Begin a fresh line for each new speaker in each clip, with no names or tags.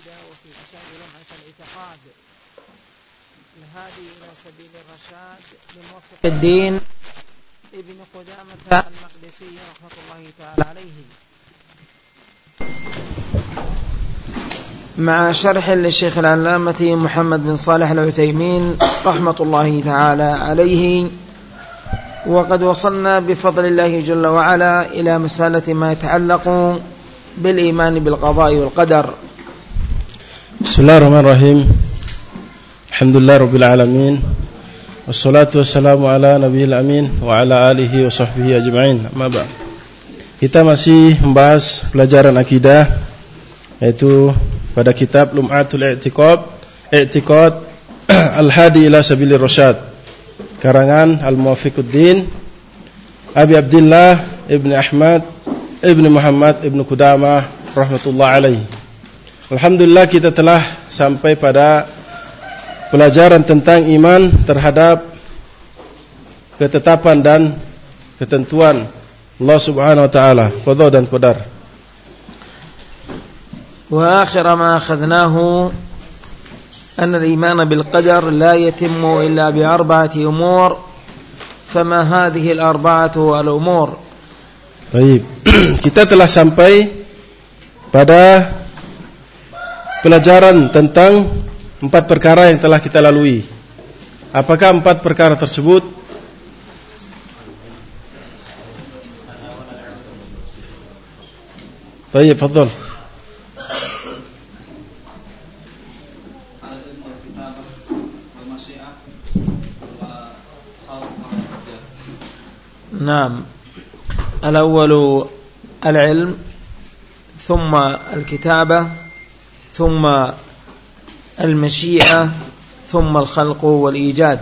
العقيدة وفي كتاب لمعة الاعتقاد الهادي إلى سبيل الرشاد لموفق الدين. ابن قدامة المقدسي رحمة الله تعالى عليه. مع شرح للشيخ العلامة محمد بن صالح العتيمين رحمة الله تعالى عليه وقد وصلنا بفضل الله جل وعلا إلى مسألة ما يتعلق بالإيمان بالقضاء والقدر.
بسم الله الرحمن الرحيم الحمد لله رب العالمين والصلاة والسلام على نبي الأمين وعلى آله وصحبه أجمعين أما بعد Kita masih membahas pelajaran akidah yaitu pada kitab Lum'atul I'tiqad I'tiqad Al-Hadi ila Sabilir Rasyad karangan Al-Muwafiquddin Abi Abdullah Ibn Ahmad Ibn Muhammad Ibn Qudamah rahmatullah alaihi Alhamdulillah kita telah sampai pada pelajaran tentang iman terhadap ketetapan dan ketentuan Allah Subhanahu wa taala, qada dan qadar.
Wa akhir ma akhadnahu an al-iman bil qadar la yatimmu illa bi arba'ati umur. Fama hadhihi al-arba'atu al-umur.
Baik, kita telah sampai pada pelajaran tentang empat perkara yang telah kita lalui. Apakah empat perkara tersebut? Baik, fadhal.
نعم الأول العلم ثم الكتابة ثم المشيئة ثم الخلق والإيجاد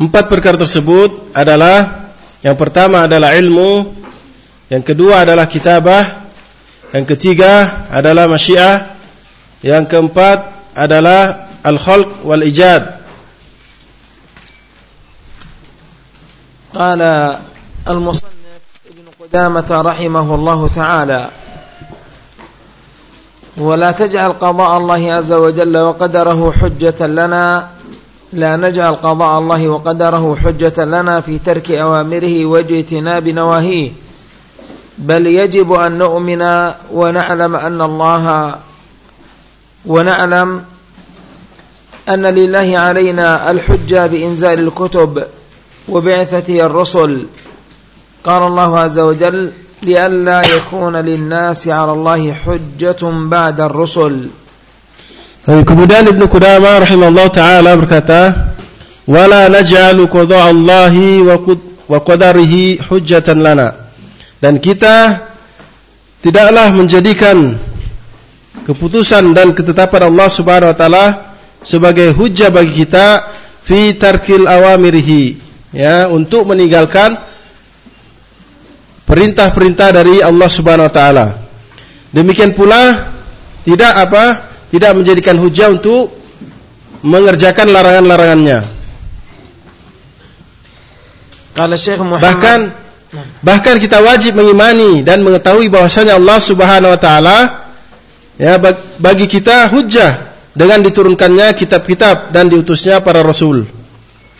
Empat perkara tersebut adalah yang pertama adalah ilmu, yang kedua adalah kitabah, yang ketiga adalah masyiah, yang keempat adalah al-khalq wal ijad.
قال المصنف ابن قدامة رحمه الله تعالى ولا تجعل قضاء الله عز وجل وقدره حجة لنا. لا نجعل قضاء الله وقدره حجة لنا في ترك أوامره واجتناب نواهيه. بل يجب أن نؤمن ونعلم أن الله ونعلم أن لله علينا الحجة بإنزال الكتب وبعثته الرسل. قال الله عز وجل لئلا يكون للناس على الله حجة بعد الرسل
Kemudian Ibnu Qudamah rahimahullah taala berkata, "Wala naj'alu qada Allahi wa qadarihi hujjatan lana." Dan kita tidaklah menjadikan keputusan dan ketetapan Allah Subhanahu wa taala sebagai hujjah bagi kita fi tarkil awamirihi ya untuk meninggalkan perintah-perintah dari Allah Subhanahu wa taala. Demikian pula tidak apa? Tidak menjadikan hujah untuk mengerjakan larangan-larangannya. Bahkan bahkan kita wajib mengimani dan mengetahui bahwasanya Allah Subhanahu wa taala ya bagi kita hujah dengan diturunkannya kitab-kitab dan diutusnya para rasul.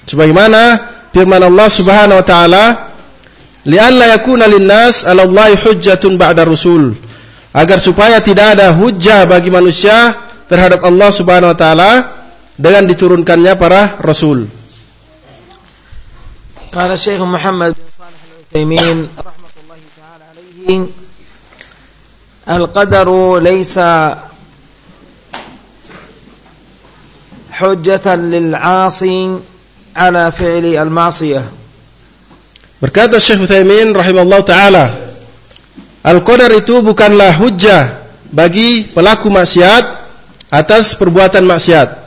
Sebagaimana firman Allah Subhanahu wa taala li'alla yakuna linnas 'ala Allahi hujjatun ba'da rusul agar supaya tidak ada hujjah bagi manusia terhadap Allah Subhanahu wa taala dengan diturunkannya para rasul.
Qala Syekh Muhammad bin Salih Al-Utsaimin rahmatullahi taala alaihi Al-qadaru laysa hujjatan lil 'asi 'ala fi'li al-ma'siyah
Berkata Syekh Utsaimin rahimahullah taala, Al-qadar itu bukanlah hujjah bagi pelaku maksiat atas perbuatan maksiat.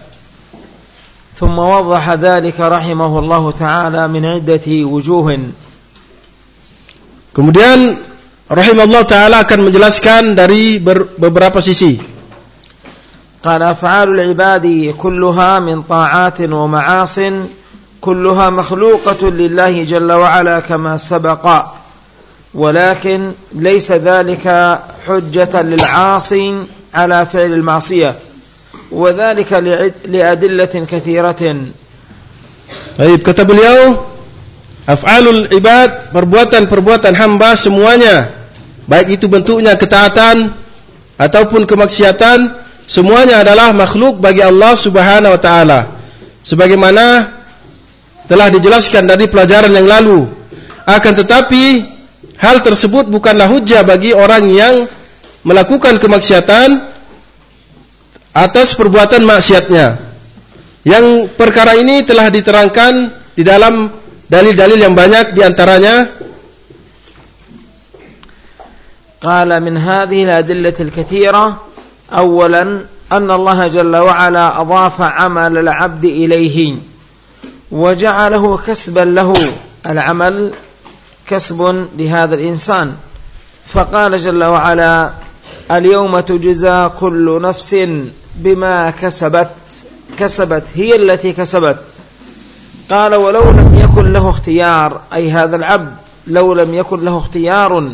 ثم وضح ذلك رحمه الله تعالى من عدة وجوه
Kemudian rahimahullah taala akan menjelaskan dari beberapa sisi.
قال أفعال العباد كلها من طاعات ومعاص كلها مخلوقة لله جل وعلا كما سبق ولكن ليس ذلك حجة للعاصي على فعل المعصية وذلك لأدلة كثيرة
Baik, kata beliau, af'alul ibad, perbuatan-perbuatan hamba semuanya, baik itu bentuknya ketaatan ataupun kemaksiatan, semuanya adalah makhluk bagi Allah Subhanahu wa taala. Sebagaimana telah dijelaskan dari pelajaran yang lalu. Akan tetapi hal tersebut bukanlah hujah bagi orang yang melakukan kemaksiatan atas perbuatan maksiatnya. Yang perkara ini telah diterangkan di dalam dalil-dalil yang banyak di antaranya
قال من هذه الأدلة الكثيرة أولا أن الله جل وعلا أضاف عمل العبد إليه وجعله كسبا له العمل كسب لهذا الإنسان فقال جل وعلا اليوم تجزى كل نفس بما كسبت كسبت هي التي كسبت قال ولو لم يكن له اختيار أي هذا العبد لو لم يكن له اختيار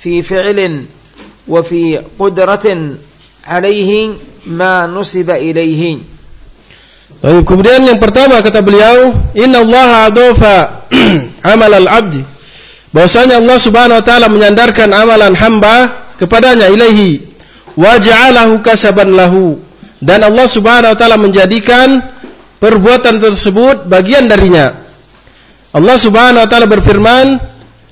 في فعل وفي قدرة عليه ما نسب إليه
Baik, kemudian yang pertama kata beliau, Inna Allah adofa amal al-abdi. Bahwasanya Allah Subhanahu wa taala menyandarkan amalan hamba kepadanya ilaihi wa ja'alahu kasaban lahu dan Allah Subhanahu wa taala menjadikan perbuatan tersebut bagian darinya. Allah Subhanahu wa taala berfirman,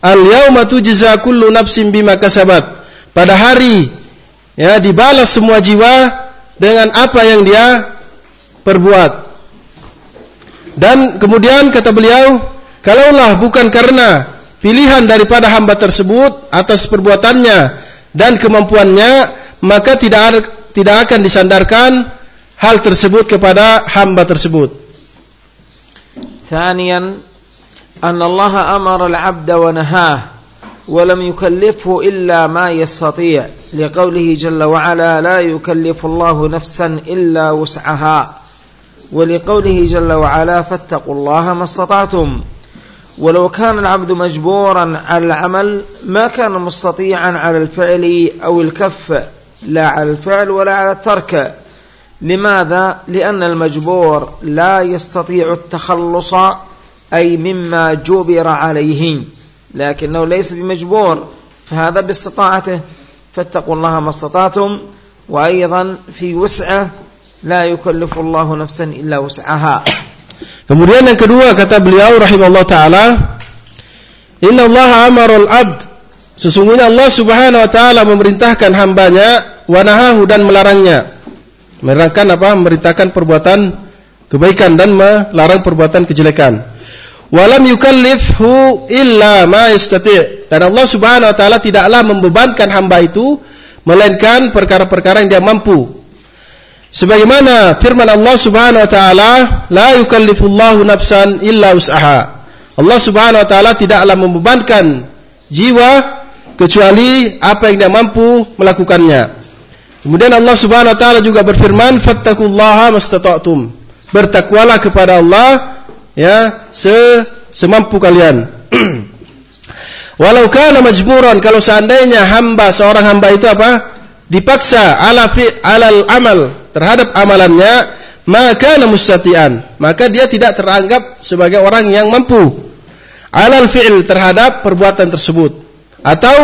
"Al-yauma tujza kullu nafsin bima kasabat." Pada hari ya dibalas semua jiwa dengan apa yang dia perbuat. Dan kemudian kata beliau, kalaulah bukan karena pilihan daripada hamba tersebut atas perbuatannya dan kemampuannya, maka tidak ada tidak akan disandarkan hal tersebut kepada hamba tersebut.
ثانيا أن الله أمر العبد ونهاه ولم يكلفه إلا ما يستطيع لقوله جل وعلا لا يكلف الله نفسا إلا وسعها ولقوله جل وعلا فاتقوا الله ما استطعتم. ولو كان العبد مجبورا على العمل ما كان مستطيعا على الفعل أو الكف لا على الفعل ولا على الترك. لماذا؟ لأن المجبور لا يستطيع التخلص أي مما جبر عليه لكنه ليس بمجبور فهذا باستطاعته. فاتقوا الله ما استطعتم. وأيضا في وسعة la yukallifullahu nafsan illa wus'aha.
Kemudian yang kedua kata beliau rahimahullah taala, "Inna Allah amara al-'abd" Sesungguhnya Allah Subhanahu wa taala memerintahkan hambanya wanahahu dan melarangnya. Melarangkan apa? Memerintahkan perbuatan kebaikan dan melarang perbuatan kejelekan. Walam yukallifhu illa ma yastati'. Dan Allah Subhanahu wa taala tidaklah membebankan hamba itu melainkan perkara-perkara yang dia mampu. Sebagaimana firman Allah Subhanahu wa taala, la yukallifullahu nafsan illa wus'aha. Allah Subhanahu wa taala tidaklah membebankan jiwa kecuali apa yang dia mampu melakukannya. Kemudian Allah Subhanahu wa taala juga berfirman, "Fattaqullaha mastata'tum." Bertakwalah kepada Allah ya se semampu kalian. Walau kana majburan kalau seandainya hamba seorang hamba itu apa? dipaksa ala fi alal amal terhadap amalannya, maka mustatian, maka dia tidak teranggap sebagai orang yang mampu alal fi'il terhadap perbuatan tersebut atau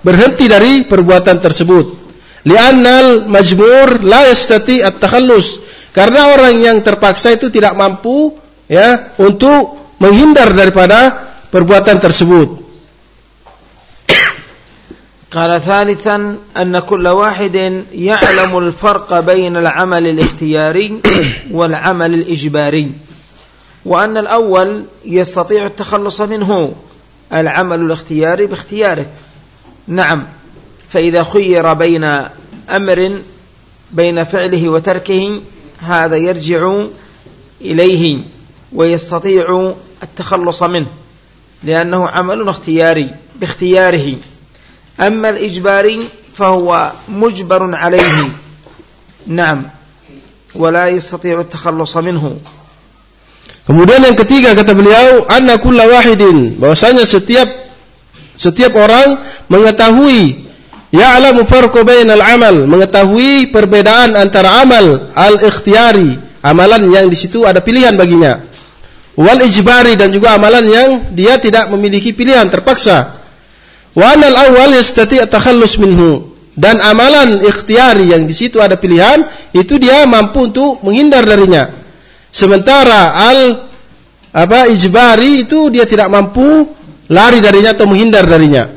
berhenti dari perbuatan tersebut. Li'annal majmur la yastati at-takhallus. Karena orang yang terpaksa itu tidak mampu ya untuk menghindar daripada perbuatan tersebut.
قال ثالثا أن كل واحد يعلم الفرق بين العمل الاختياري والعمل الإجباري وأن الأول يستطيع التخلص منه العمل الاختياري باختيارك. نعم فإذا خير بين أمر بين فعله وتركه هذا يرجع إليه ويستطيع التخلص منه لأنه عمل اختياري باختياره. أما الإجباري فهو مجبر عليه نعم ولا يستطيع التخلص منه
Kemudian yang ketiga kata beliau, anna kulla wahidin, bahwasanya setiap setiap orang mengetahui Ya'lamu farqa bainal amal, mengetahui perbedaan antara amal al-ikhtiyari, amalan yang di situ ada pilihan baginya. Wal ijbari dan juga amalan yang dia tidak memiliki pilihan, terpaksa. Wa anal awal yastati' takhallus minhu. Dan amalan ikhtiari yang di situ ada pilihan, itu dia mampu untuk menghindar darinya. Sementara al apa ijbari itu dia tidak mampu lari darinya atau menghindar darinya.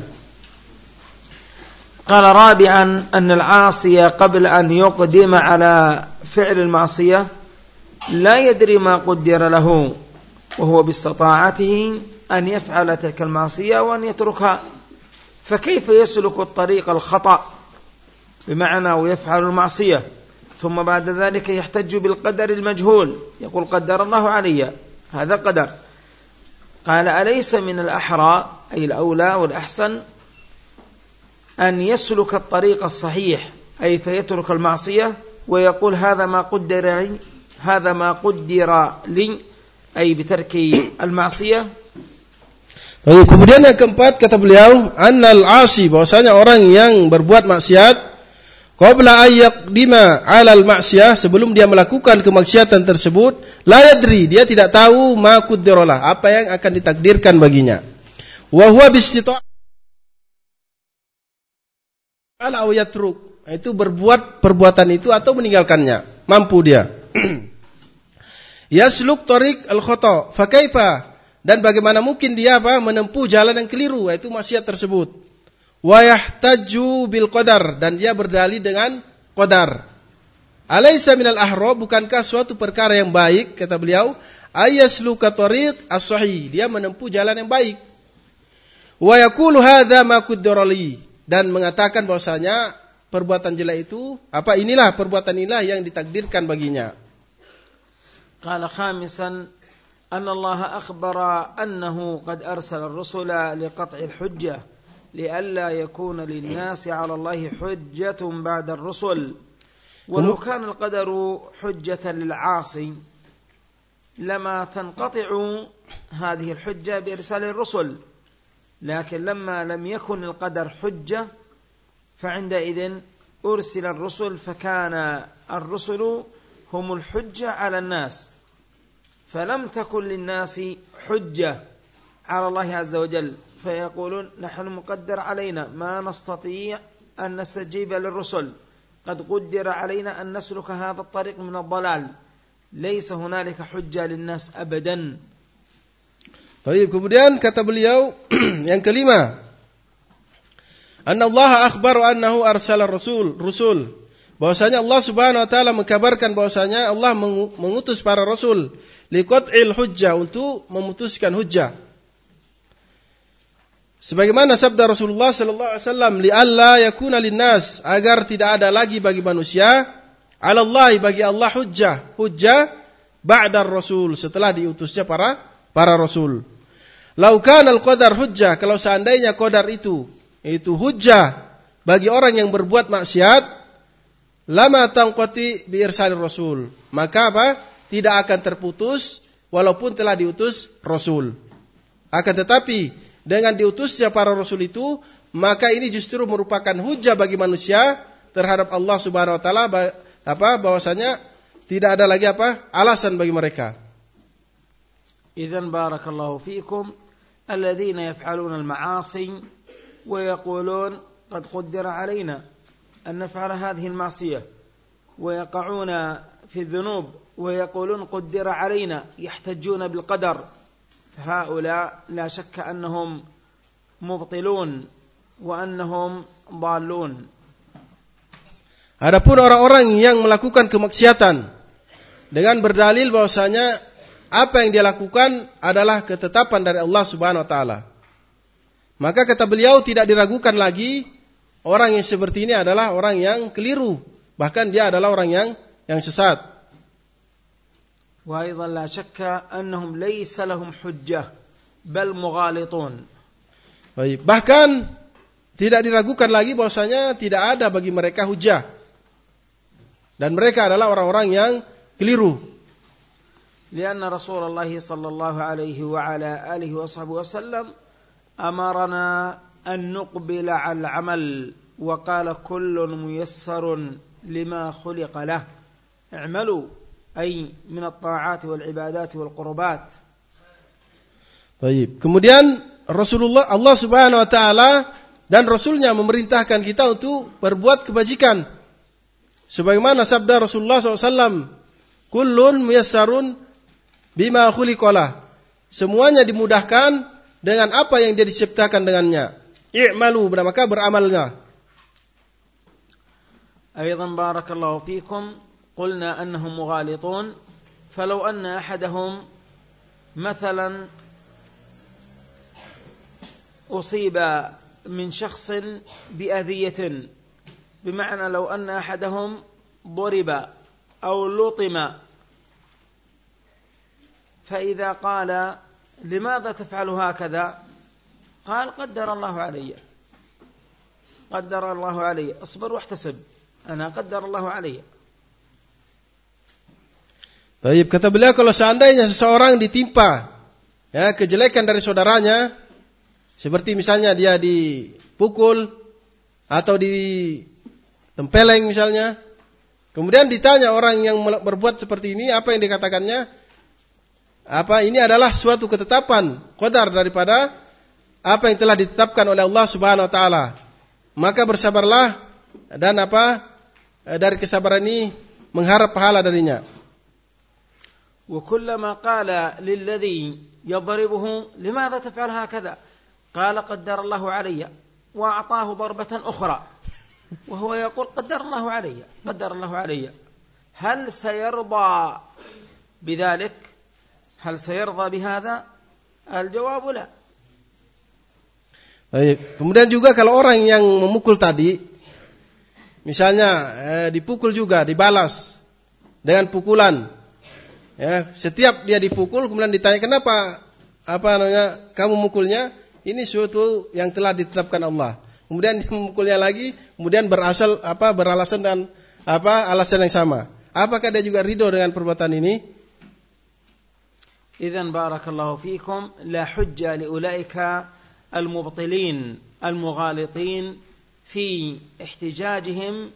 قال رابعا أن العاصي قبل أن يقدم على فعل المعصية لا يدري ما قدر له وهو باستطاعته أن يفعل تلك المعصية وأن يتركها فكيف يسلك الطريق الخطأ؟ بمعنى ويفعل المعصية ثم بعد ذلك يحتج بالقدر المجهول يقول قدر الله علي هذا قدر. قال أليس من الأحرى أي الأولى والأحسن أن يسلك الطريق الصحيح أي فيترك المعصية ويقول هذا ما قدر لي هذا ما قدر لي أي بترك المعصية؟
Baik, kemudian yang keempat kata beliau, annal asi bahwasanya orang yang berbuat maksiat qabla ayyaqdima 'alal maksiyah sebelum dia melakukan kemaksiatan tersebut, la yadri, dia tidak tahu ma apa yang akan ditakdirkan baginya. Wa huwa ala yatruk itu berbuat perbuatan itu atau meninggalkannya mampu dia yasluk tariq al khata fa kaifa dan bagaimana mungkin dia apa menempuh jalan yang keliru yaitu maksiat tersebut. Wa yahtaju bil qadar. Dan dia berdalih dengan qadar. Alaysa minal ahra bukankah suatu perkara yang baik kata beliau ayasluka tariq as-sahih. Dia menempuh jalan yang baik. Wa yaqulu hadza ma dan mengatakan bahwasanya perbuatan jelek itu apa inilah perbuatan inilah yang ditakdirkan baginya.
Qala khamisan أن الله أخبر أنه قد أرسل الرسل لقطع الحجة لئلا يكون للناس على الله حجة بعد الرسل. ولو كان القدر حجة للعاصي لما تنقطع هذه الحجة بإرسال الرسل لكن لما لم يكن القدر حجة فعندئذ أرسل الرسل فكان الرسل هم الحجة على الناس. فلم تكن للناس حجة على الله عز وجل فيقولون نحن مقدر علينا ما نستطيع أن نستجيب للرسل قد قدر علينا أن نسلك هذا الطريق من الضلال ليس هنالك حجة للناس أبدا
Baik, kemudian kata beliau yang kelima. Anna Allah akhbaru annahu arsala rasul, rusul. Bahwasanya Allah Subhanahu wa taala mengkabarkan bahwasanya Allah mengutus para rasul liqat'il hujjah untuk memutuskan hujjah. Sebagaimana sabda Rasulullah sallallahu alaihi wasallam, li alla yakuna linnas agar tidak ada lagi bagi manusia ala Allah bagi Allah hujjah, hujjah ba'da rasul setelah diutusnya para para rasul. Laukan al-qadar hujjah, kalau seandainya qadar itu itu hujjah bagi orang yang berbuat maksiat, lama tangkoti biirsalir rasul. Maka apa? Tidak akan terputus walaupun telah diutus rasul. Akan tetapi dengan diutusnya para rasul itu, maka ini justru merupakan hujah bagi manusia terhadap Allah Subhanahu wa taala apa bahwasanya tidak ada lagi apa alasan bagi mereka.
Idzan barakallahu fiikum alladhina yaf'aluna al-ma'asi wa yaqulun qad qaddara alaina أن نفعل هذه المعصية ويقعون في الذنوب ويقولون قدر علينا يحتجون بالقدر فهؤلاء لا شك أنهم مبطلون وأنهم ضالون
Adapun orang-orang yang melakukan kemaksiatan dengan berdalil bahwasanya apa yang dia lakukan adalah ketetapan dari Allah Subhanahu wa taala. Maka kata beliau tidak diragukan lagi orang yang seperti ini adalah orang yang keliru, bahkan dia adalah orang yang yang sesat.
وأيضا لا شك أنهم ليس لهم حجة بل مغالطون.
Baik, bahkan tidak diragukan lagi bahwasanya tidak ada bagi mereka hujah. Dan mereka adalah orang-orang yang keliru.
لأن رسول الله صلى الله عليه وعلى آله وصحبه وسلم أمرنا أن نقبل على العمل وقال كل ميسر لما خلق له اعملوا أي من الطاعات والعبادات والقربات
Baik. Kemudian Rasulullah Allah Subhanahu wa taala dan rasulnya memerintahkan kita untuk berbuat kebajikan. Sebagaimana sabda Rasulullah SAW, Kullun muyassarun bima khuliqalah. Semuanya dimudahkan dengan apa yang dia diciptakan dengannya. I'malu, maka beramalnya.
أيضا بارك الله فيكم قلنا أنهم مغالطون فلو أن أحدهم مثلا أصيب من شخص بأذية بمعنى لو أن أحدهم ضرب أو لطم فإذا قال لماذا تفعل هكذا قال قدر الله علي قدر الله علي اصبر واحتسب أنا قدر الله علي
Baik, kata beliau kalau seandainya seseorang ditimpa ya kejelekan dari saudaranya seperti misalnya dia dipukul atau ditempeleng misalnya kemudian ditanya orang yang berbuat seperti ini apa yang dikatakannya apa ini adalah suatu ketetapan qadar daripada apa yang telah ditetapkan oleh Allah Subhanahu wa taala maka bersabarlah dan apa dari kesabaran ini mengharap pahala darinya
وكلما قال للذي يضربه لماذا تفعل هكذا قال قدر الله علي وأعطاه ضربة أخرى وهو يقول قدر الله علي قدر الله علي هل سيرضى بذلك هل سيرضى بهذا الجواب لا
Baik. Kemudian juga kalau orang yang memukul tadi, misalnya eh, dipukul juga, dibalas dengan pukulan. Ya, setiap dia dipukul, kemudian ditanya kenapa apa namanya kamu mukulnya? Ini suatu yang telah ditetapkan Allah. Kemudian dia memukulnya lagi, kemudian berasal apa beralasan dan apa alasan yang sama. Apakah dia juga ridho dengan perbuatan ini?
Idzan barakallahu fiikum la hujja li ulaika المبطلين المغالطين في احتجاجهم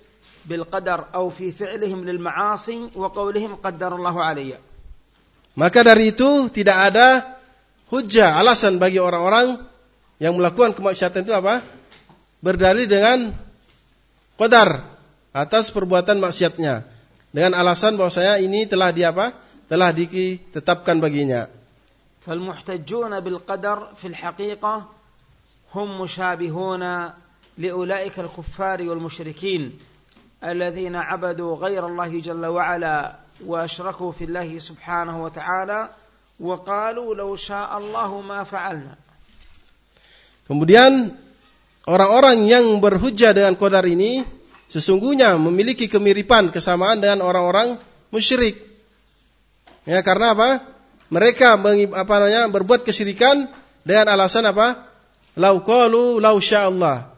بالقدر أو في فعلهم للمعاصي وقولهم قدر الله علي
maka dari itu tidak ada hujah alasan bagi orang-orang yang melakukan kemaksiatan itu apa? Berdalil dengan qadar atas perbuatan maksiatnya dengan alasan bahwasanya ini telah di apa? Telah ditetapkan baginya.
فالمحتجون بالقدر في الحقيقة هم مشابهون لأولئك الكفار والمشركين الذين عبدوا غير الله جل وعلا واشركوا في الله سبحانه وتعالى وقالوا لو شاء الله ما فعلنا
Kemudian orang-orang yang berhujjah dengan qadar ini sesungguhnya memiliki kemiripan kesamaan dengan orang-orang musyrik. Ya, karena apa? Mereka apa namanya berbuat kesyirikan dengan alasan apa? Lau qalu lau sya'allah.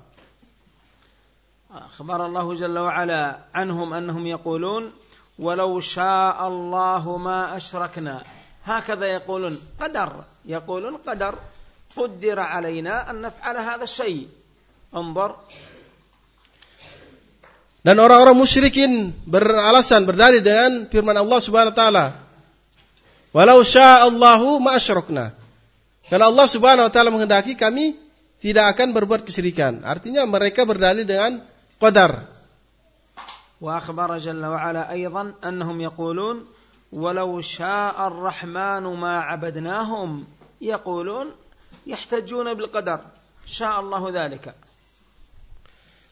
أخبر الله جل وعلا عنهم أنهم يقولون ولو شاء الله ما أشركنا هكذا يقولون قدر يقولون قدر قدر علينا أن نفعل هذا الشيء انظر
Dan orang-orang musyrikin beralasan berdalil dengan firman Allah Subhanahu wa taala. Walau sya'allahu ma asyrakna. Kalau Allah Subhanahu wa taala menghendaki kami tidak akan berbuat kesyirikan. Artinya mereka berdalil dengan qadar.
Wa akhbara jalla wa ala aydan annahum yaqulun walau syaa ar-rahman ma 'abadnahum yaqulun yahtajuna bil qadar. Syaa Allah dzalika.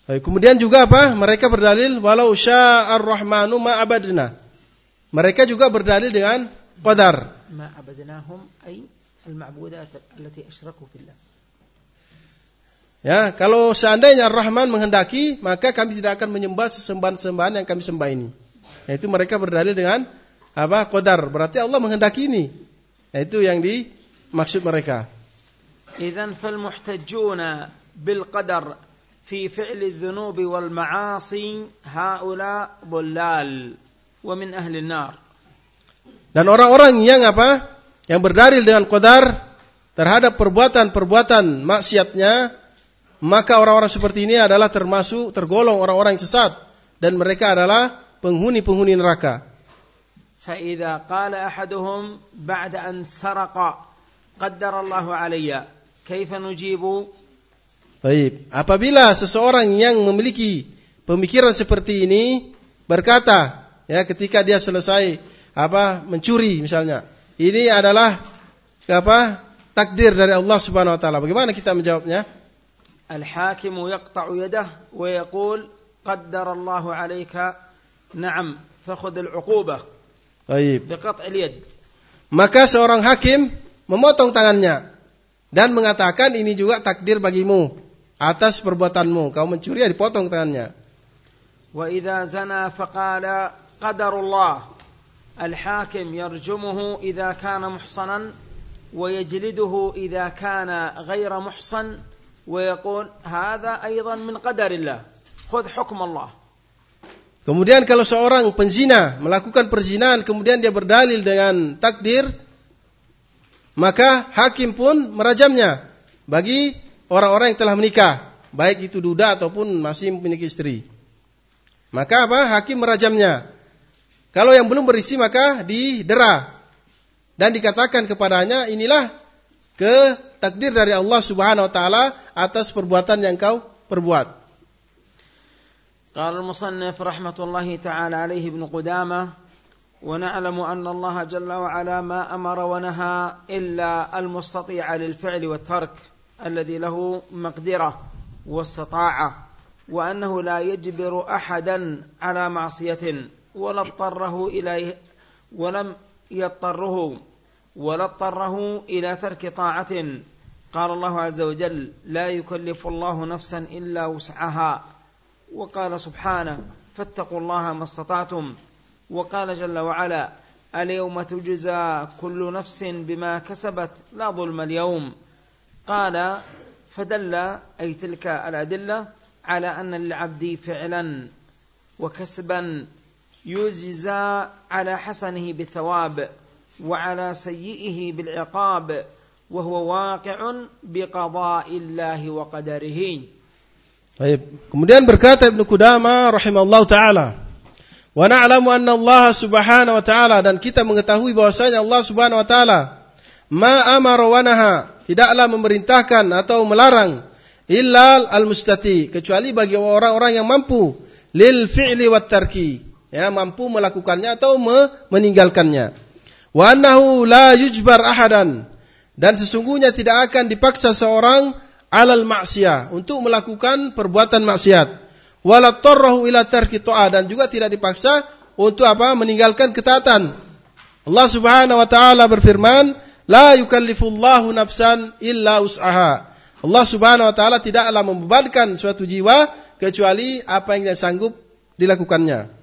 Kemudian juga apa? Mereka berdalil walau syaa ar-rahmanu ma 'abadna. Mereka juga berdalil dengan qadar.
Ma 'abadnahum ay al-ma'budat allati asyraku billah.
Ya, kalau seandainya Rahman menghendaki, maka kami tidak akan menyembah sesembahan-sembahan yang kami sembah ini. Yaitu mereka berdalil dengan apa? Qadar. Berarti Allah menghendaki ini. Yaitu yang dimaksud mereka.
Idzan fal muhtajjuna bil qadar fi fi'li adh-dhunubi wal ma'asi haula dhullal wa min ahli an-nar.
Dan orang-orang yang apa? Yang berdalil dengan qadar terhadap perbuatan-perbuatan maksiatnya maka orang-orang seperti ini adalah termasuk tergolong orang-orang yang sesat dan mereka adalah penghuni-penghuni neraka.
فإذا قال أحدهم بعد أن سرق قدر الله علي كيف نجيب
Baik, apabila seseorang yang memiliki pemikiran seperti ini berkata, ya ketika dia selesai apa mencuri misalnya, ini adalah apa takdir dari Allah Subhanahu wa taala. Bagaimana kita menjawabnya?
الحاكم يقطع يده ويقول قدر الله عليك نعم فخذ العقوبة
Baik.
بقطع اليد
Maka seorang hakim memotong tangannya dan mengatakan ini juga takdir bagimu atas perbuatanmu. Kau mencuri ya dipotong tangannya.
وإذا زنى فقال قدر الله الحاكم يرجمه إذا كان محصنا ويجلده إذا كان غير محصن ويقول هذا أيضا من قدر الله خذ حكم الله
Kemudian kalau seorang penzina melakukan perzinahan kemudian dia berdalil dengan takdir maka hakim pun merajamnya bagi orang-orang yang telah menikah baik itu duda ataupun masih memiliki istri. Maka apa? Hakim merajamnya. Kalau yang belum berisi maka didera dan dikatakan kepadanya inilah ke takdir dari Allah Subhanahu wa taala atas perbuatan yang kau perbuat.
قال المصنف رحمة الله تعالى عليه ابن قدامة ونعلم أن الله جل وعلا ما أمر ونهى إلا المستطيع للفعل والترك الذي له مقدرة واستطاعة وأنه لا يجبر أحدا على معصية ولا اضطره إليه ولم يضطره ولا اضطره إلى ترك طاعة. قال الله عز وجل لا يكلف الله نفسا إلا وسعها وقال سبحانه فاتقوا الله ما استطعتم وقال جل وعلا اليوم تجزى كل نفس بما كسبت لا ظلم اليوم قال فدل أي تلك الأدلة على أن للعبد فعلا وكسبا يجزى على حسنه بالثواب وعلى سيئه بالعقاب وهو واقع بقضاء الله وقدره
Baik. Kemudian berkata Ibnu Qudama rahimallahu taala, "Wa na'lamu anna Allah Subhanahu wa taala dan kita mengetahui bahwasanya Allah Subhanahu wa taala ma amara wa naha, tidaklah memerintahkan atau melarang illa al-mustati, kecuali bagi orang-orang yang mampu lil fi'li wat tarki, ya mampu melakukannya atau meninggalkannya. Wa annahu la yujbar ahadan dan sesungguhnya tidak akan dipaksa seorang alal maksiyah untuk melakukan perbuatan maksiat. Wala tarrahu ila tarki dan juga tidak dipaksa untuk apa? meninggalkan ketaatan. Allah Subhanahu wa taala berfirman, "La yukallifullahu nafsan illa us'aha." Allah Subhanahu wa taala tidaklah membebankan suatu jiwa kecuali apa yang dia sanggup dilakukannya.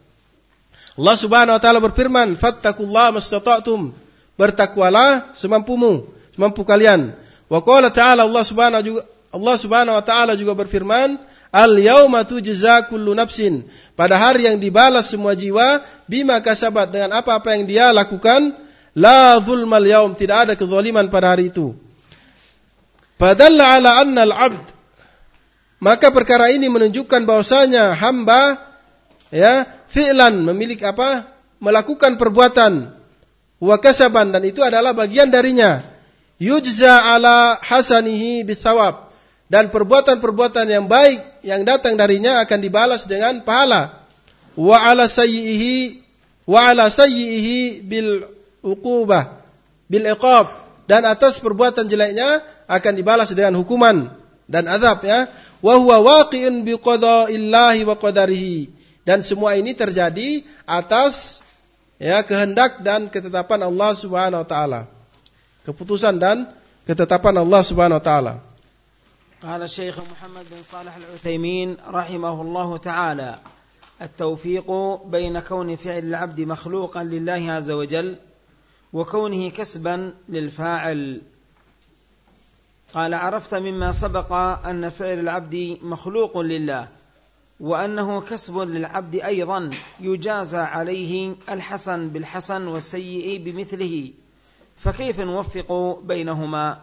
Allah Subhanahu wa taala berfirman, "Fattaqullaha mastata'tum." Bertakwalah semampumu, semampu kalian. Wa qala ta'ala Allah Subhanahu juga Allah Subhanahu wa taala juga berfirman, Al yauma tujza kullu nafsin. Pada hari yang dibalas semua jiwa bima kasabat dengan apa-apa yang dia lakukan, la zulmal yaum, tidak ada kezaliman pada hari itu. Padalla ala anna al-'abd maka perkara ini menunjukkan bahwasanya hamba ya fi'lan memiliki apa? melakukan perbuatan wa kasaban dan itu adalah bagian darinya. Yujza ala hasanihi bisawab dan perbuatan-perbuatan yang baik yang datang darinya akan dibalas dengan pahala. Wa ala sayyihi wa ala sayyihi bil uqubah bil iqab dan atas perbuatan jeleknya akan dibalas dengan hukuman dan azab ya. Wa huwa waqi'un bi qada'illahi wa qadarihi. Dan semua ini terjadi atas ya kehendak dan ketetapan Allah Subhanahu wa taala. Keputusan dan ketetapan Allah Subhanahu wa taala.
قال الشيخ محمد بن صالح العثيمين رحمه الله تعالى التوفيق بين كون فعل العبد مخلوقا لله عز وجل وكونه كسبا للفاعل قال عرفت مما سبق أن فعل العبد مخلوق لله وأنه كسب للعبد أيضا يجازى عليه الحسن بالحسن والسيء بمثله فكيف نوفق بينهما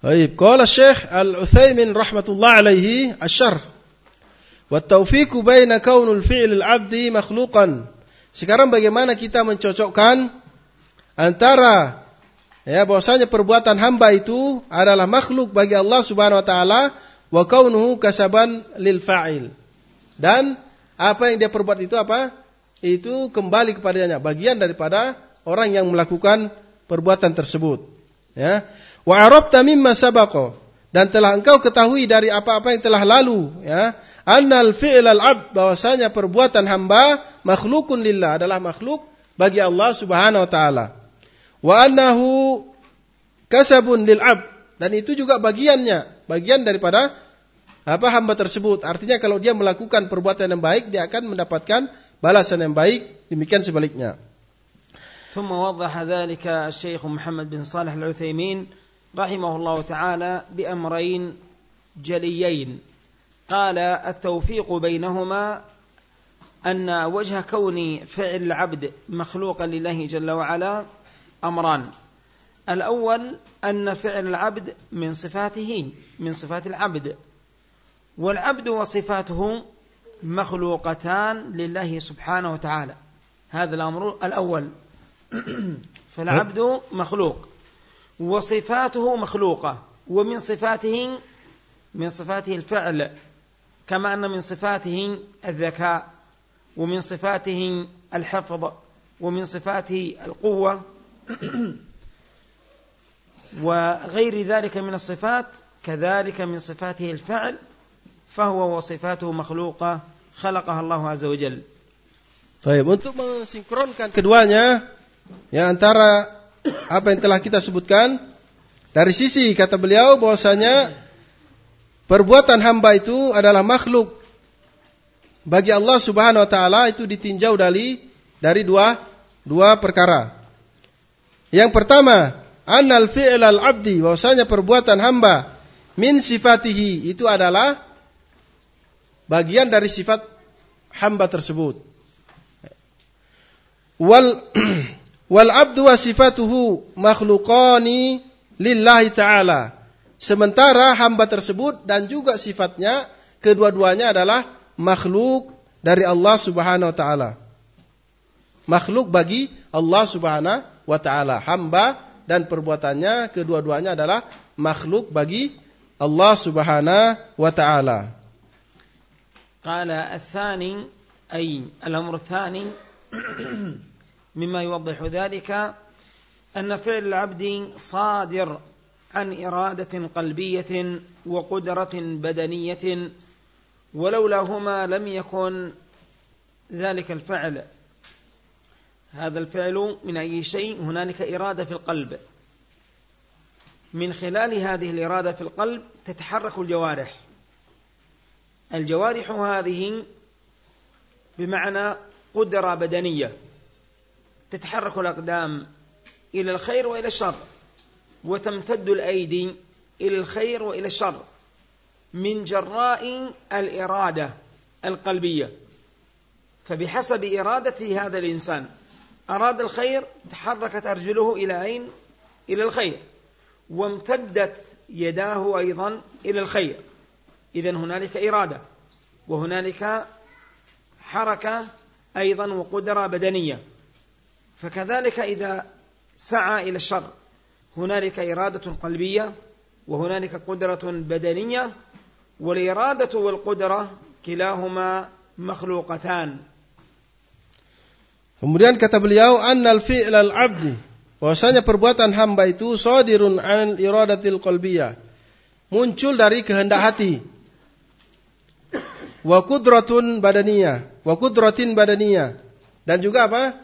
Baik, qala Syekh Al-Utsaimin rahmatullah alaihi asyarh. Wa taufiqu baina kaunul fi'l al-'abdi makhluqan. Sekarang bagaimana kita mencocokkan antara ya bahwasanya perbuatan hamba itu adalah makhluk bagi Allah Subhanahu wa taala wa kaunuhu kasaban lil fa'il. Dan apa yang dia perbuat itu apa? Itu kembali kepadanya, bagian daripada orang yang melakukan perbuatan tersebut. Ya. Wa arabta mimma sabaqa dan telah engkau ketahui dari apa-apa yang telah lalu ya annal fi'l al-'abd bahwasanya perbuatan hamba makhlukun lillah adalah makhluk bagi Allah Subhanahu wa taala. Wa annahu kasabun lil 'abd dan itu juga bagiannya, bagian daripada apa hamba tersebut. Artinya kalau dia melakukan perbuatan yang baik dia akan mendapatkan balasan yang baik, demikian sebaliknya.
ثم وضح ذلك الشيخ محمد بن صالح العثيمين رحمه الله تعالى بأمرين جليين قال التوفيق بينهما أن وجه كون فعل العبد مخلوقا لله جل وعلا أمران الأول أن فعل العبد من صفاته من صفات العبد. والعبد وصفاته مخلوقتان لله سبحانه وتعالى. هذا الأمر الأول. فالعبد مخلوق. وصفاته مخلوقة. ومن صفاته من صفاته الفعل. كما أن من صفاته الذكاء ومن صفاته الحفظ ومن صفاته القوة. وغير ذلك من الصفات كذلك من صفاته الفعل فهو وصفاته مخلوقة خلقها الله عز وجل
طيب untuk mensinkronkan keduanya ya antara apa yang telah kita sebutkan dari sisi kata beliau bahwasanya perbuatan hamba itu adalah makhluk bagi Allah Subhanahu wa taala itu ditinjau dari dari dua dua perkara. Yang pertama, annal fi'lal abdi bahwasanya perbuatan hamba min sifatihi itu adalah bagian dari sifat hamba tersebut. Wal Wal abdu wa sifatuhu makhluqani lillahi ta'ala. Sementara hamba tersebut dan juga sifatnya kedua-duanya adalah makhluk dari Allah Subhanahu wa taala. Makhluk bagi Allah Subhanahu wa taala. Hamba dan perbuatannya kedua-duanya adalah makhluk bagi Allah Subhanahu wa taala.
Qala al-thani ay al-amr al-thani مما يوضح ذلك أن فعل العبد صادر عن إرادة قلبية وقدرة بدنية ولولاهما لم يكن ذلك الفعل هذا الفعل من أي شيء؟ هنالك إرادة في القلب. من خلال هذه الإرادة في القلب تتحرك الجوارح. الجوارح هذه بمعنى قدرة بدنية. تتحرك الأقدام إلى الخير وإلى الشر وتمتد الأيدي إلى الخير وإلى الشر من جراء الإرادة القلبية. فبحسب إرادة هذا الإنسان أراد الخير تحركت أرجله إلى أين؟ إلى الخير. وامتدت يداه أيضا إلى الخير. إذا هنالك إرادة وهنالك حركة أيضا وقدرة بدنية. فكذلك إذا سعى إلى الشر هنالك إرادة قلبية وهنالك قدرة بدنية والإرادة والقدرة كلاهما مخلوقتان.
Kemudian kata beliau annal fi'lal abdi. Bahwasanya perbuatan hamba itu sadirun an iradatil qalbiyah. Muncul dari kehendak hati. Wa kudratun badaniyah. Wa kudratin badaniyah. Dan juga apa?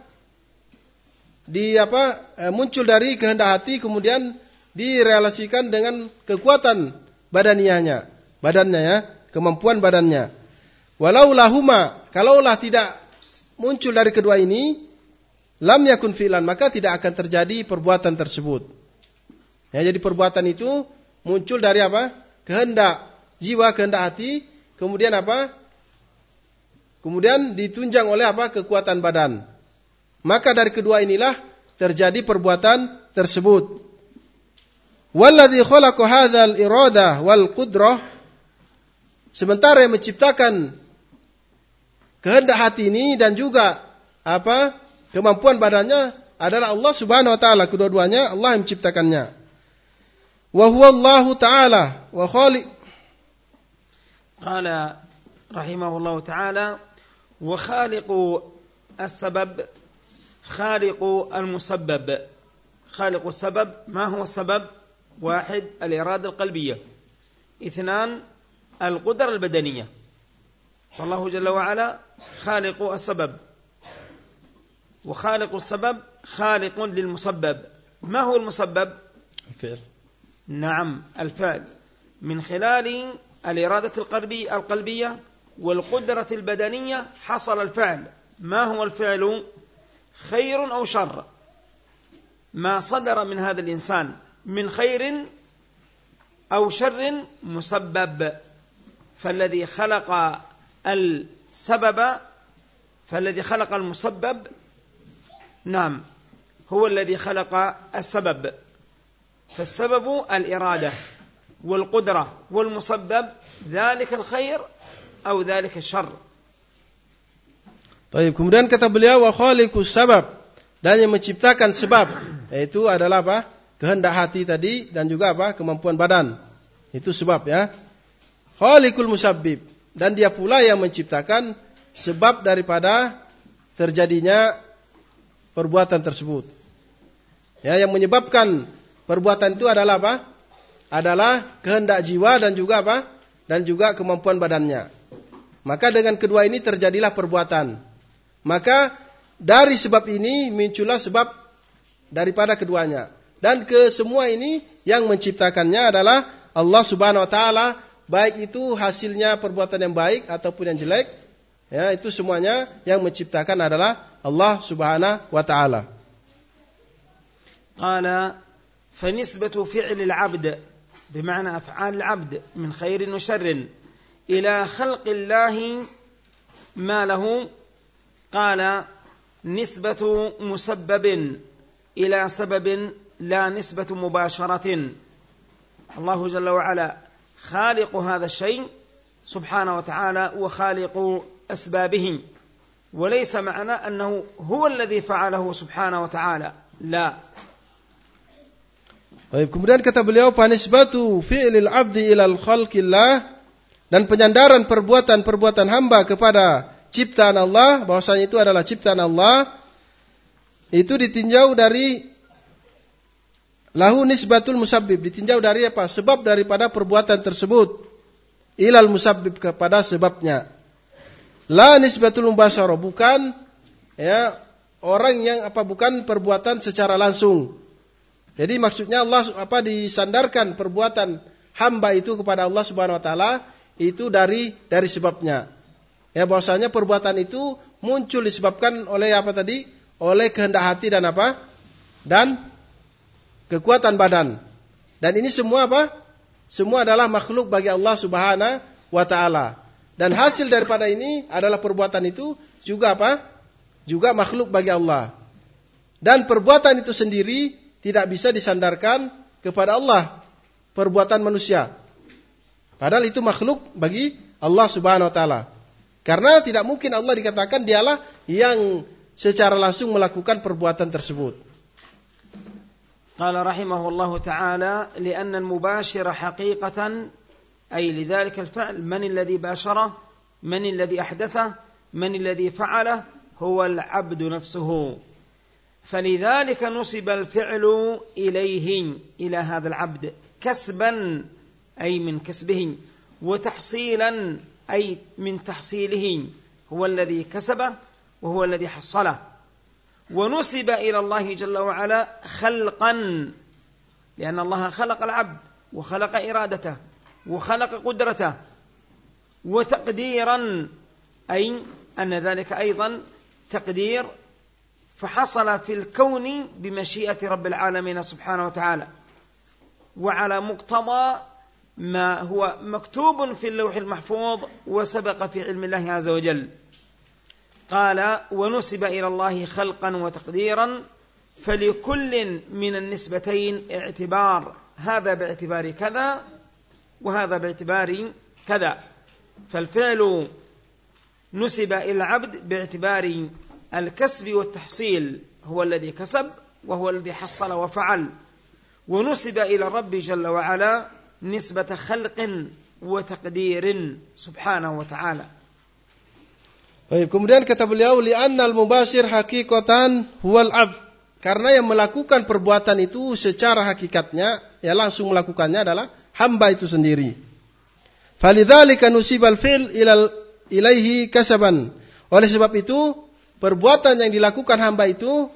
Di apa? E, muncul dari kehendak hati kemudian direalisasikan dengan kekuatan badaniahnya, badannya ya, kemampuan badannya. Walau lahuma, kalaulah tidak muncul dari kedua ini, lam yakun filan, maka tidak akan terjadi perbuatan tersebut. Ya, jadi perbuatan itu muncul dari apa? Kehendak jiwa, kehendak hati, kemudian apa? Kemudian ditunjang oleh apa? Kekuatan badan. Maka dari kedua inilah terjadi perbuatan tersebut. Walladhi khalaqa hadzal iradah wal qudrah sementara yang menciptakan kehendak hati ini dan juga apa kemampuan badannya adalah Allah Subhanahu wa taala kedua-duanya Allah yang menciptakannya. Wa huwa Allah taala wa khaliq
قال رحمه الله تعالى وخالق السبب خالق المسبب خالق السبب ما هو السبب واحد الإرادة القلبية اثنان القدرة البدنية فالله جل وعلا خالق السبب. وخالق السبب خالق للمسبب. ما هو المسبب؟
الفعل.
نعم الفعل. من خلال الإرادة القلبية القلبية والقدرة البدنية حصل الفعل. ما هو الفعل؟ خير أو شر. ما صدر من هذا الإنسان. من خير أو شر مسبب. فالذي خلق السبب فالذي خلق المسبب نعم هو الذي خلق السبب فالسبب الإرادة والقدرة والمسبب ذلك الخير أو ذلك الشر
Baik, kemudian kata beliau wa khaliqus sabab dan yang menciptakan sebab yaitu adalah apa? Kehendak hati tadi dan juga apa? Kemampuan badan. Itu sebab ya. Khaliqul musabbib dan dia pula yang menciptakan sebab daripada terjadinya perbuatan tersebut. Ya, yang menyebabkan perbuatan itu adalah apa? Adalah kehendak jiwa dan juga apa? Dan juga kemampuan badannya. Maka dengan kedua ini terjadilah perbuatan. Maka dari sebab ini muncullah sebab daripada keduanya. Dan ke semua ini yang menciptakannya adalah Allah Subhanahu wa taala, baik itu hasilnya perbuatan yang baik ataupun yang jelek, ya itu semuanya yang menciptakan adalah Allah Subhanahu wa taala.
قال فنسبة فعل العبد بمعنى أفعال العبد من خير وشر إلى خلق الله ما له قال نسبة مسبب إلى سبب لا نسبة مباشرة الله جل وعلا خالق هذا الشيء سبحانه وتعالى وخالق أسبابه وليس معنى أنه هو الذي فعله سبحانه وتعالى لا
Baik, kemudian kata beliau fanisbatu fi'lil abdi ilal khalqillah dan penyandaran perbuatan-perbuatan hamba kepada ciptaan Allah, bahwasanya itu adalah ciptaan Allah, itu ditinjau dari lahu nisbatul musabbib, ditinjau dari apa? Sebab daripada perbuatan tersebut. Ilal musabbib kepada sebabnya. La nisbatul mubasyarah, bukan ya orang yang apa bukan perbuatan secara langsung. Jadi maksudnya Allah apa disandarkan perbuatan hamba itu kepada Allah Subhanahu wa taala itu dari dari sebabnya. Ya bahwasanya perbuatan itu muncul disebabkan oleh apa tadi? Oleh kehendak hati dan apa? Dan kekuatan badan. Dan ini semua apa? Semua adalah makhluk bagi Allah Subhanahu wa taala. Dan hasil daripada ini adalah perbuatan itu juga apa? Juga makhluk bagi Allah. Dan perbuatan itu sendiri tidak bisa disandarkan kepada Allah. Perbuatan manusia. Padahal itu makhluk bagi Allah Subhanahu wa taala. Karena tidak mungkin Allah dikatakan dialah yang secara langsung melakukan perbuatan tersebut.
قال رحمه الله تعالى لأن المباشر حقيقة أي لذلك الفعل من الذي باشره من الذي أحدثه من الذي فعله هو العبد نفسه. فلذلك نصب الفعل إليه إلى هذا العبد كسبا أي من كسبه وتحصيلا أي من تحصيله هو الذي كسبه وهو الذي حصله. ونسب إلى الله جل وعلا خلقا لأن الله خلق العبد وخلق إرادته وخلق قدرته وتقديرا أي أن ذلك أيضا تقدير فحصل في الكون بمشيئة رب العالمين سبحانه وتعالى. وعلى مقتضى ما هو مكتوب في اللوح المحفوظ وسبق في علم الله عز وجل. قال ونسب إلى الله خلقا وتقديرا فلكل من النسبتين اعتبار هذا باعتبار كذا وهذا باعتبار كذا. فالفعل نسب إلى العبد باعتبار الكسب والتحصيل هو الذي كسب وهو الذي حصل وفعل. ونسب إلى الرب جل وعلا نسبة خلق وتقدير سبحانه وتعالى.
Baik, kemudian kata beliau li'annal mubashir hakikatan huwal abd. Karena yang melakukan perbuatan itu secara hakikatnya ya langsung melakukannya adalah hamba itu sendiri. Falidzalika nusibal fil ilal ilaihi kasaban. Oleh sebab itu, perbuatan yang dilakukan hamba itu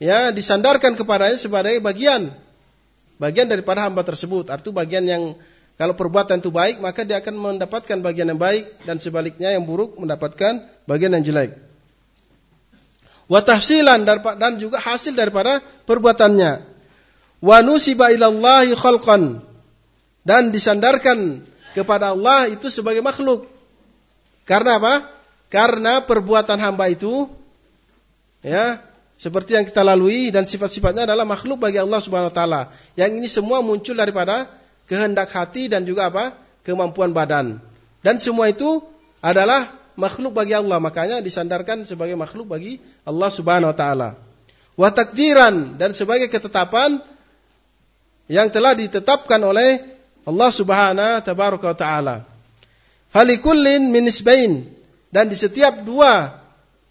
ya disandarkan kepadanya sebagai bagian bagian daripada hamba tersebut. Artinya bagian yang kalau perbuatan itu baik, maka dia akan mendapatkan bagian yang baik dan sebaliknya yang buruk mendapatkan bagian yang jelek. Watahsilan dan juga hasil daripada perbuatannya. Wa nusiba ilallahi khalqan dan disandarkan kepada Allah itu sebagai makhluk. Karena apa? Karena perbuatan hamba itu ya, seperti yang kita lalui dan sifat-sifatnya adalah makhluk bagi Allah Subhanahu wa taala. Yang ini semua muncul daripada kehendak hati dan juga apa? kemampuan badan. Dan semua itu adalah makhluk bagi Allah, makanya disandarkan sebagai makhluk bagi Allah Subhanahu wa taala. Wa takdiran dan sebagai ketetapan yang telah ditetapkan oleh Allah Subhanahu wa taala. Falikullin min isbain dan di setiap dua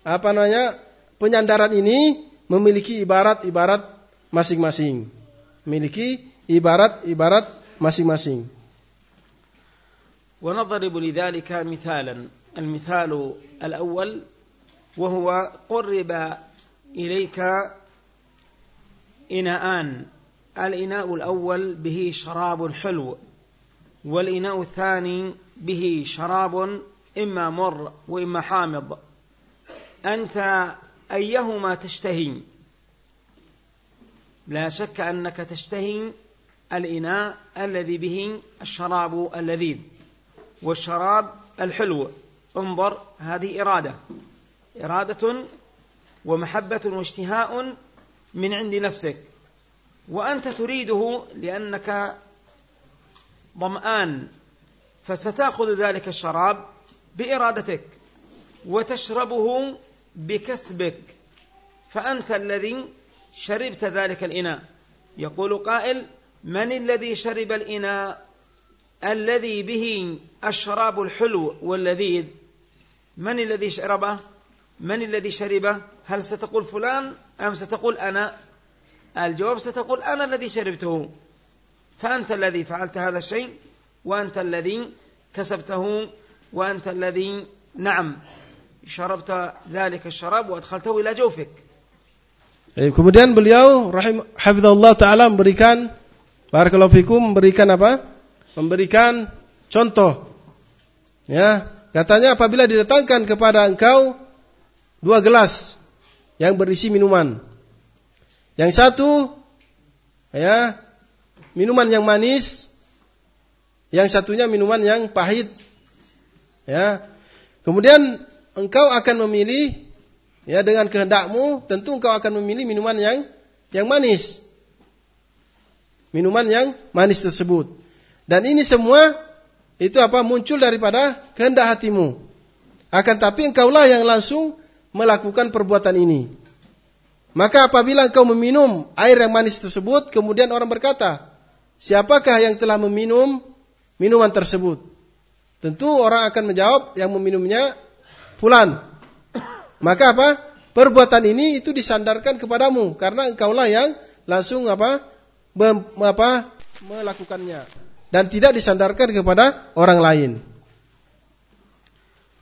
apa namanya penyandaran ini memiliki ibarat-ibarat masing-masing. Memiliki ibarat-ibarat masing-masing.
ونضرب لذلك مثالا. المثال الأول وهو قرب إليك إناءان. الإناء الأول به شراب حلو والإناء الثاني به شراب إما مر وإما حامض. أنت أيهما تشتهي؟ لا شك أنك تشتهي الإناء الذي به الشراب اللذيذ والشراب الحلو. انظر هذه إرادة. إرادة ومحبة واشتهاء من عند نفسك. وأنت تريده لأنك ظمآن فستأخذ ذلك الشراب بإرادتك وتشربه بكسبك. فأنت الذي شربت ذلك الإناء. يقول قائل من الذي شرب الإناء؟ الذي به الشراب الحلو واللذيذ. من الذي شربه؟ من الذي شربه؟ هل ستقول فلان أم ستقول أنا؟ الجواب ستقول أنا الذي شربته. فأنت الذي فعلت هذا الشيء وأنت الذي كسبته وأنت الذي نعم شربت ذلك الشراب وأدخلته إلى جوفك.
Kemudian beliau rahim hafizallahu taala memberikan Barakallahu fikum memberikan apa? Memberikan contoh. Ya, katanya apabila didatangkan kepada engkau dua gelas yang berisi minuman. Yang satu ya, minuman yang manis, yang satunya minuman yang pahit. Ya. Kemudian engkau akan memilih ya dengan kehendakmu tentu engkau akan memilih minuman yang yang manis minuman yang manis tersebut. Dan ini semua itu apa muncul daripada kehendak hatimu. Akan tapi engkaulah yang langsung melakukan perbuatan ini. Maka apabila engkau meminum air yang manis tersebut, kemudian orang berkata, siapakah yang telah meminum minuman tersebut? Tentu orang akan menjawab yang meminumnya fulan. Maka apa? Perbuatan ini itu disandarkan kepadamu karena engkaulah yang langsung apa? Apa, melakukannya. Dan tidak disandarkan kepada orang lain.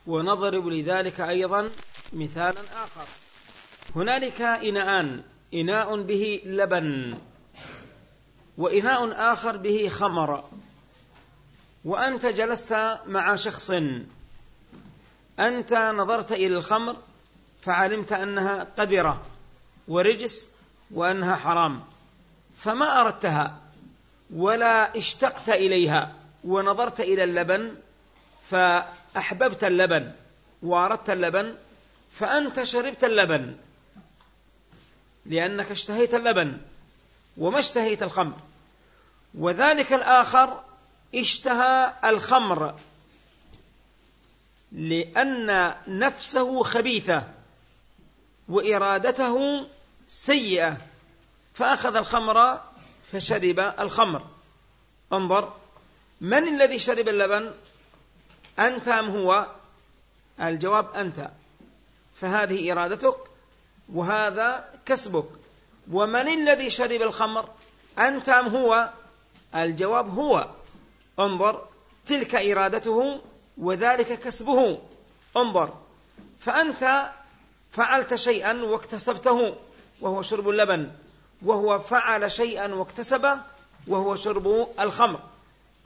ونضرب لذلك أيضا مثالا آخر هنالك إناءان إناء به لبن وإناء آخر به خمر وأنت جلست مع شخص أنت نظرت إلى الخمر فعلمت أنها قذرة ورجس وأنها حرام فما أردتها ولا اشتقت إليها ونظرت إلى اللبن فأحببت اللبن وأردت اللبن فأنت شربت اللبن لأنك اشتهيت اللبن وما اشتهيت الخمر. وذلك الآخر اشتهى الخمر لأن نفسه خبيثة وإرادته سيئة. فأخذ الخمر فشرب الخمر. انظر من الذي شرب اللبن؟ أنت أم هو؟ الجواب أنت. فهذه إرادتك وهذا كسبك. ومن الذي شرب الخمر؟ أنت أم هو؟ الجواب هو. انظر تلك إرادته وذلك كسبه. انظر فأنت فعلت شيئا واكتسبته وهو شرب اللبن. وهو فعل شيئا واكتسبه وهو شرب الخمر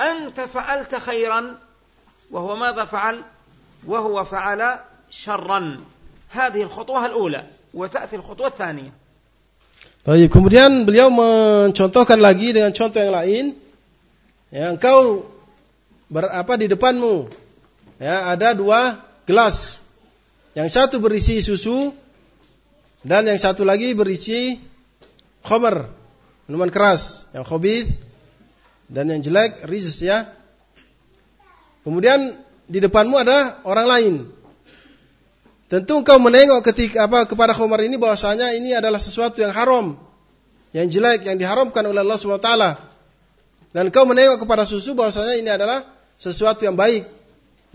أنت فعلت خيرا وهو ماذا فعل وهو فعل شرا هذه الخطوة الأولى وتأتي الخطوة الثانية
Baik, kemudian beliau mencontohkan lagi dengan contoh yang lain. Ya, engkau berapa di depanmu? Ya, ada dua gelas. Yang satu berisi susu dan yang satu lagi berisi khamar, minuman keras, yang khabith dan yang jelek rizis ya. Kemudian di depanmu ada orang lain. Tentu engkau menengok ketika apa kepada khamar ini bahwasanya ini adalah sesuatu yang haram, yang jelek, yang diharamkan oleh Allah Subhanahu wa taala. Dan engkau menengok kepada susu bahwasanya ini adalah sesuatu yang baik,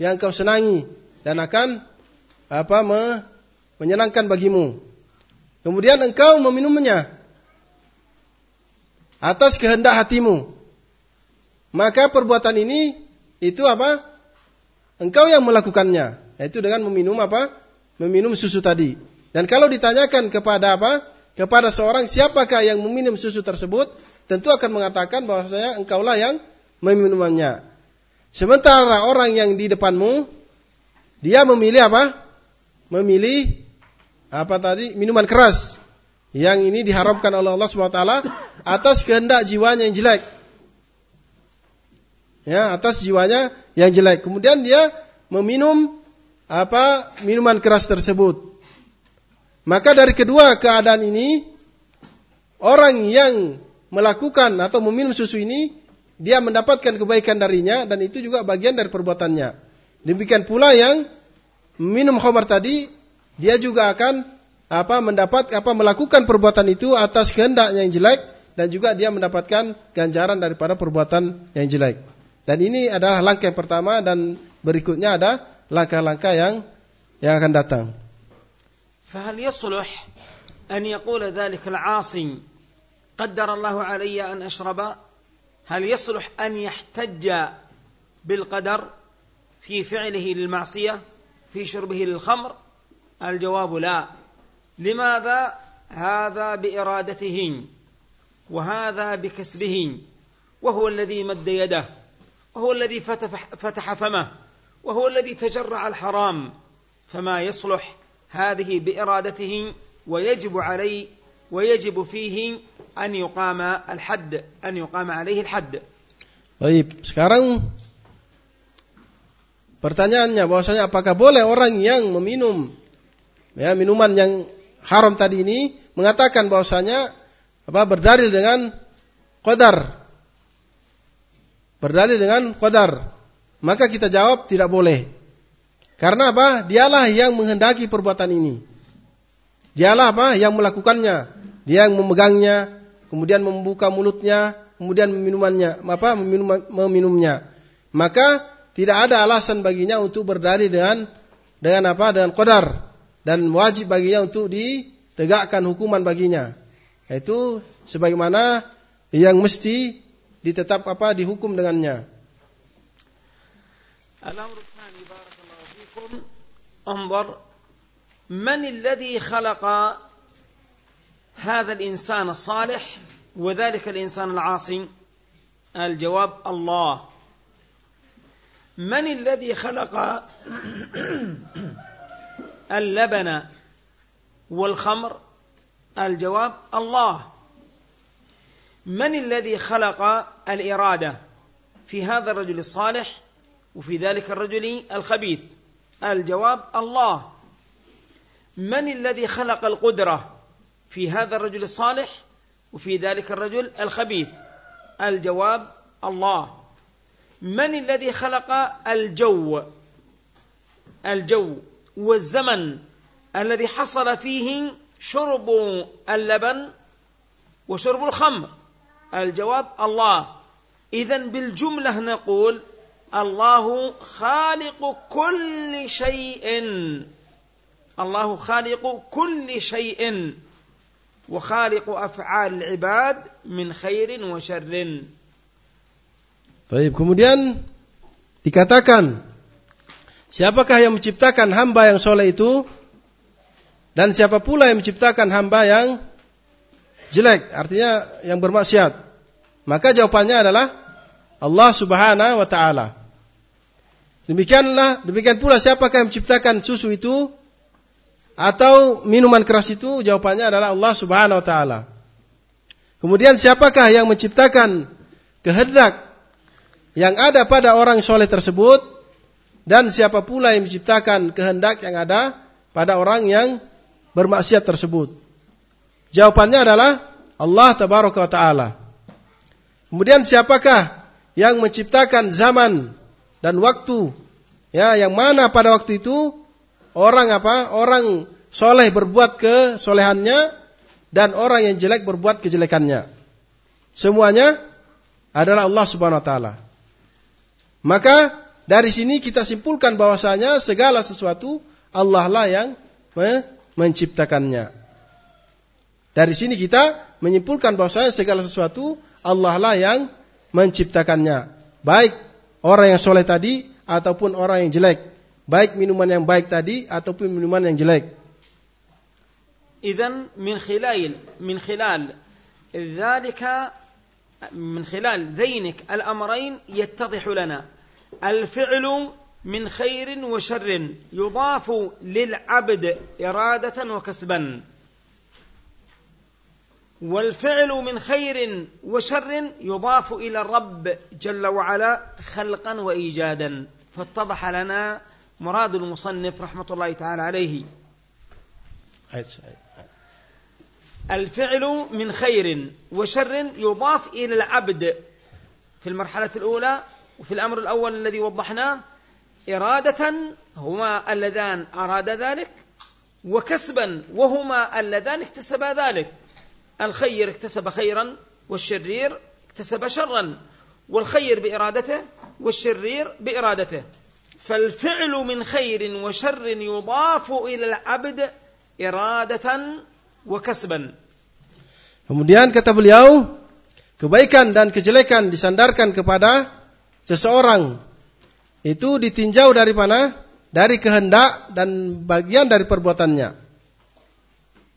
yang engkau senangi dan akan apa me, menyenangkan bagimu. Kemudian engkau meminumnya atas kehendak hatimu. Maka perbuatan ini itu apa? Engkau yang melakukannya, yaitu dengan meminum apa? meminum susu tadi. Dan kalau ditanyakan kepada apa? Kepada seorang siapakah yang meminum susu tersebut, tentu akan mengatakan bahwasanya engkaulah yang meminumnya. Sementara orang yang di depanmu dia memilih apa? Memilih apa tadi? Minuman keras. Yang ini diharamkan oleh Allah SWT atas kehendak jiwanya yang jelek. Ya, atas jiwanya yang jelek. Kemudian dia meminum apa minuman keras tersebut. Maka dari kedua keadaan ini orang yang melakukan atau meminum susu ini dia mendapatkan kebaikan darinya dan itu juga bagian dari perbuatannya. Demikian pula yang minum khamar tadi dia juga akan apa mendapat apa melakukan perbuatan itu atas kehendaknya yang jelek dan juga dia mendapatkan ganjaran daripada perbuatan yang jelek. Dan ini adalah langkah yang pertama dan berikutnya ada langkah-langkah yang yang akan datang.
فهل يصلح أن يقول ذلك العاصي قدر الله علي أن أشرب هل يصلح أن يحتج بالقدر في فعله للمعصية في شربه للخمر الجواب لا لماذا هذا بإرادته وهذا بكسبه وهو الذي مد يده وهو الذي فتح, فمه وهو الذي تجرع الحرام. فما يصلح هذه بإرادته ويجب عليه ويجب فيه أن يقام الحد أن يقام عليه الحد.
Baik, sekarang pertanyaannya bahwasanya apakah boleh orang yang meminum? Ya minuman yang haram tadi ini mengatakan bahwasanya apa berdalil dengan qadar berdalil dengan qadar maka kita jawab tidak boleh. Karena apa? Dialah yang menghendaki perbuatan ini. Dialah apa? Yang melakukannya. Dia yang memegangnya, kemudian membuka mulutnya, kemudian meminumannya, apa? Meminum, meminumnya. Maka tidak ada alasan baginya untuk berdari dengan dengan apa? Dengan qadar dan wajib baginya untuk ditegakkan hukuman baginya. Itu sebagaimana yang mesti ditetap apa dihukum dengannya.
الأمر الثاني بارك الله فيكم انظر من الذي خلق هذا الإنسان الصالح وذلك الإنسان العاصي الجواب الله من الذي خلق اللبن والخمر؟ الجواب الله. من الذي خلق الإرادة؟ في هذا الرجل الصالح وفي ذلك الرجل الخبيث. الجواب الله. من الذي خلق القدرة؟ في هذا الرجل الصالح وفي ذلك الرجل الخبيث. الجواب الله. من الذي خلق الجو؟ الجو. والزمن الذي حصل فيه شرب اللبن وشرب الخمر. الجواب الله. إذا بالجملة نقول الله خالق كل شيء. الله خالق كل شيء. وخالق أفعال العباد من خير وشر.
Baik, kemudian dikatakan siapakah yang menciptakan hamba yang soleh itu dan siapa pula yang menciptakan hamba yang jelek, artinya yang bermaksiat. Maka jawabannya adalah Allah Subhanahu wa taala. Demikianlah, demikian pula siapakah yang menciptakan susu itu atau minuman keras itu? Jawabannya adalah Allah Subhanahu wa taala. Kemudian siapakah yang menciptakan kehendak yang ada pada orang soleh tersebut dan siapa pula yang menciptakan kehendak yang ada pada orang yang bermaksiat tersebut? Jawabannya adalah Allah tabaraka wa taala. Kemudian siapakah yang menciptakan zaman dan waktu ya yang mana pada waktu itu orang apa? Orang soleh berbuat kesolehannya dan orang yang jelek berbuat kejelekannya. Semuanya adalah Allah Subhanahu wa taala. Maka dari sini kita simpulkan bahwasanya segala sesuatu Allah lah yang menciptakannya. Dari sini kita menyimpulkan bahwasanya segala sesuatu Allah lah yang menciptakannya. Baik orang yang soleh tadi ataupun orang yang jelek. Baik minuman yang baik tadi ataupun minuman yang jelek.
إذا من خلال من خلال ذلك من خلال ذينك الأمرين يتضح لنا الفعل من خير وشر يضاف للعبد إرادة وكسبا. والفعل من خير وشر يضاف إلى الرب جل وعلا خلقا وإيجادا. فاتضح لنا مراد المصنف رحمة الله تعالى عليه. الفعل من خير وشر يضاف إلى العبد. في المرحلة الأولى وفي الأمر الأول الذي وضحناه إرادة هما اللذان أراد ذلك وكسبا وهما اللذان اكتسبا ذلك. الخير اكتسب خيرا والشرير اكتسب شرا والخير بإرادته والشرير بإرادته. فالفعل من خير وشر يضاف إلى العبد إرادة وكسبا.
Kemudian kata beliau, kebaikan dan kejelekan disandarkan kepada seseorang. Itu ditinjau dari mana? Dari kehendak dan bagian dari perbuatannya.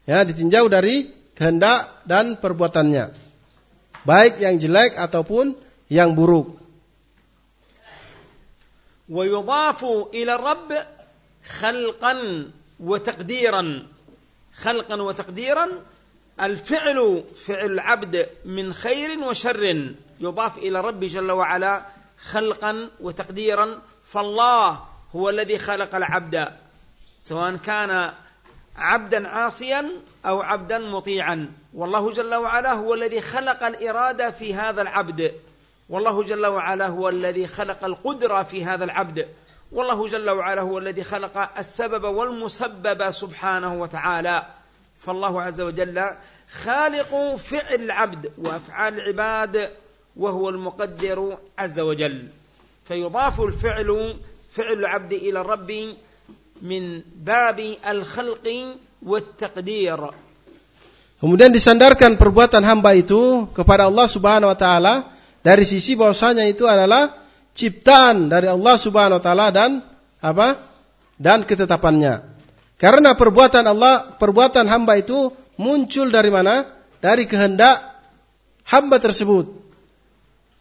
Ya, ditinjau dari kehendak dan perbuatannya. Baik yang jelek ataupun yang buruk.
ويضاف إلى الرب خلقا وتقديرا خلقا وتقديرا الفعل فعل العبد من خير وشر يضاف إلى الرب جل وعلا خلقا وتقديرا فالله هو الذي خلق العبد سواء كان عبدا عاصيا أو عبدا مطيعا. والله جل وعلا هو الذي خلق الإرادة في هذا العبد. والله جل وعلا هو الذي خلق القدرة في هذا العبد. والله جل وعلا هو الذي خلق السبب والمسبب سبحانه وتعالى. فالله عز وجل خالق فعل العبد وأفعال العباد. وهو المقدر عز وجل فيضاف الفعل فعل العبد الى الرب min babi al-khalqi wat-taqdir.
Kemudian disandarkan perbuatan hamba itu kepada Allah Subhanahu wa taala dari sisi bahwasanya itu adalah ciptaan dari Allah Subhanahu wa taala dan apa? dan ketetapannya. Karena perbuatan Allah, perbuatan hamba itu muncul dari mana? Dari kehendak hamba tersebut.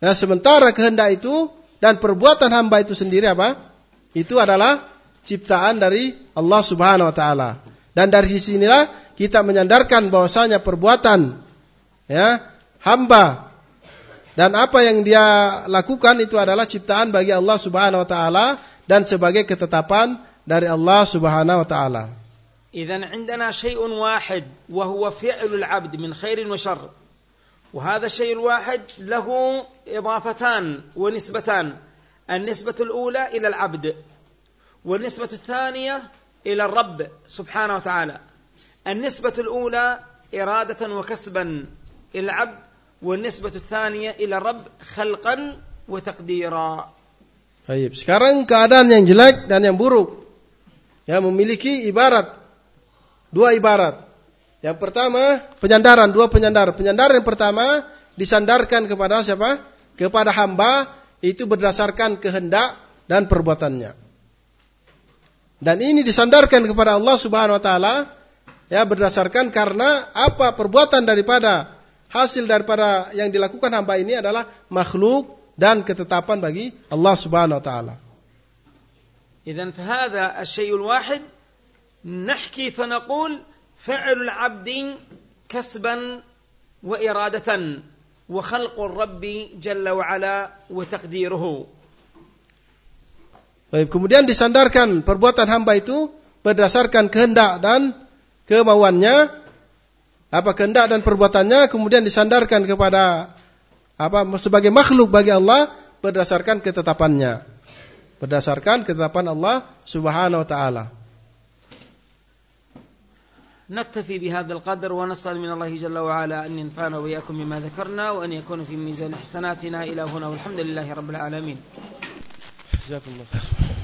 Nah, sementara kehendak itu dan perbuatan hamba itu sendiri apa? Itu adalah ciptaan dari Allah Subhanahu wa taala. Dan dari sisi inilah kita menyandarkan bahwasanya perbuatan ya hamba dan apa yang dia lakukan itu adalah ciptaan bagi Allah Subhanahu wa taala dan sebagai ketetapan dari Allah Subhanahu wa taala.
Idzan 'indana syai'un wahid wa huwa fi'lul 'abd min khairin wa syarr. وهذا الشيء الواحد له إضافتان ونسبتان النسبة الأولى إلى العبد والنسبة الثانية إلى الرب سبحانه وتعالى النسبة الأولى إرادة وكسبا إلى العبد والنسبة الثانية إلى الرب خلقا وتقديرا
Baik, sekarang keadaan yang jelek dan yang buruk. Yang memiliki ibarat. Dua ibarat. Yang pertama, penyandaran, dua penyandar. Penyandaran yang pertama disandarkan kepada siapa? Kepada hamba itu berdasarkan kehendak dan perbuatannya. Dan ini disandarkan kepada Allah Subhanahu wa taala ya berdasarkan karena apa perbuatan daripada hasil daripada yang dilakukan hamba ini adalah makhluk dan ketetapan bagi Allah Subhanahu wa taala.
إذن فهذا الشيء الواحد نحكي فنقول فعل العبد كسبا وإرادة وخلق الرب جل وعلا وتقديره
Baik, kemudian disandarkan perbuatan hamba itu berdasarkan kehendak dan kemauannya, apa kehendak dan perbuatannya, kemudian disandarkan kepada apa sebagai makhluk bagi Allah berdasarkan ketetapannya, berdasarkan ketetapan Allah Subhanahu wa taala.
نكتفي بهذا القدر ونسأل من الله جل وعلا أن ينفعنا وإياكم بما ذكرنا وأن يكون في ميزان حسناتنا إلى هنا والحمد لله رب العالمين.
جزاكم الله خير.